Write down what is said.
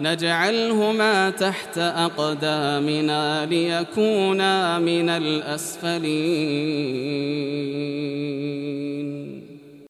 نجعلهما تحت أقدامنا ليكونا من الأسفلين.